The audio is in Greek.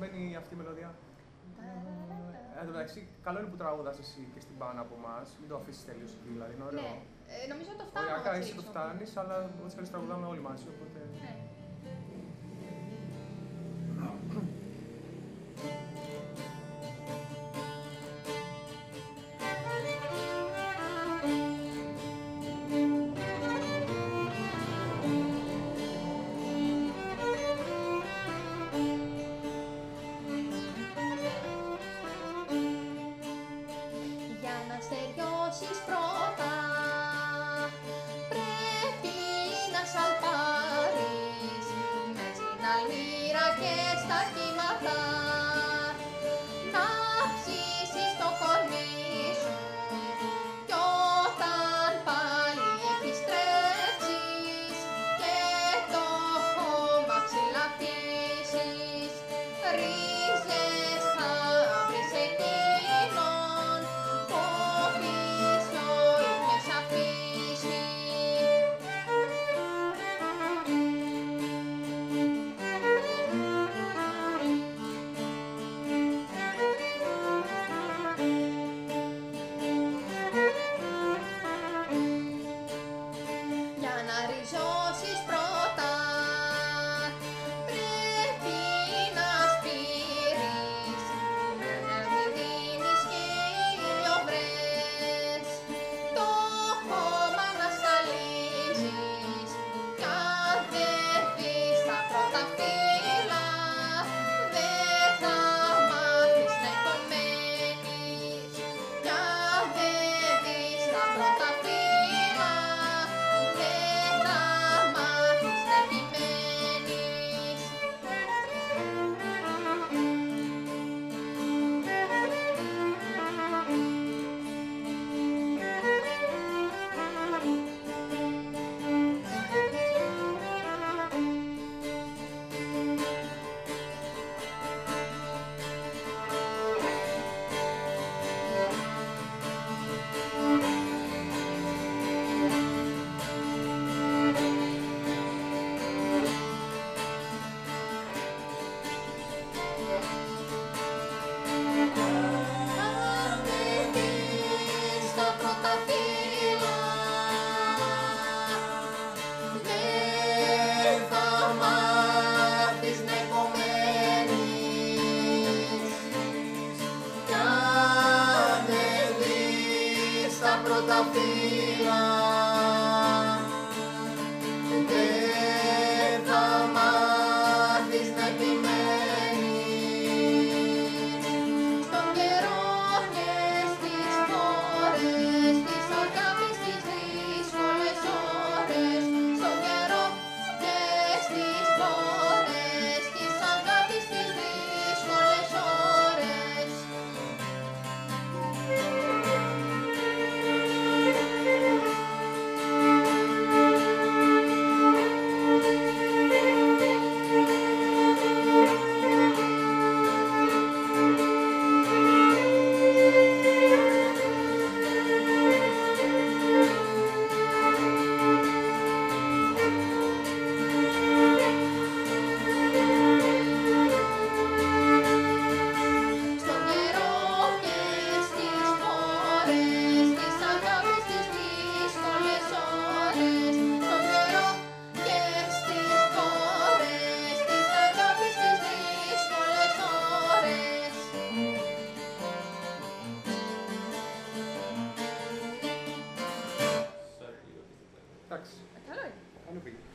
μένει αυτή η μελωδία. Ε, εν τω μεταξύ, καλό είναι που τραγουδά εσύ και στην πάνω από εμάς. Μην το αφήσεις τελείω εκεί, δηλαδή είναι ωραίο. Ναι, ε, νομίζω το φτάνει. Ωραία, εσύ το φτάνεις, αλλά ό,τι να τραγουδάμε όλοι μαζί. Οπότε... Ναι. segunda-feira. on a wheel.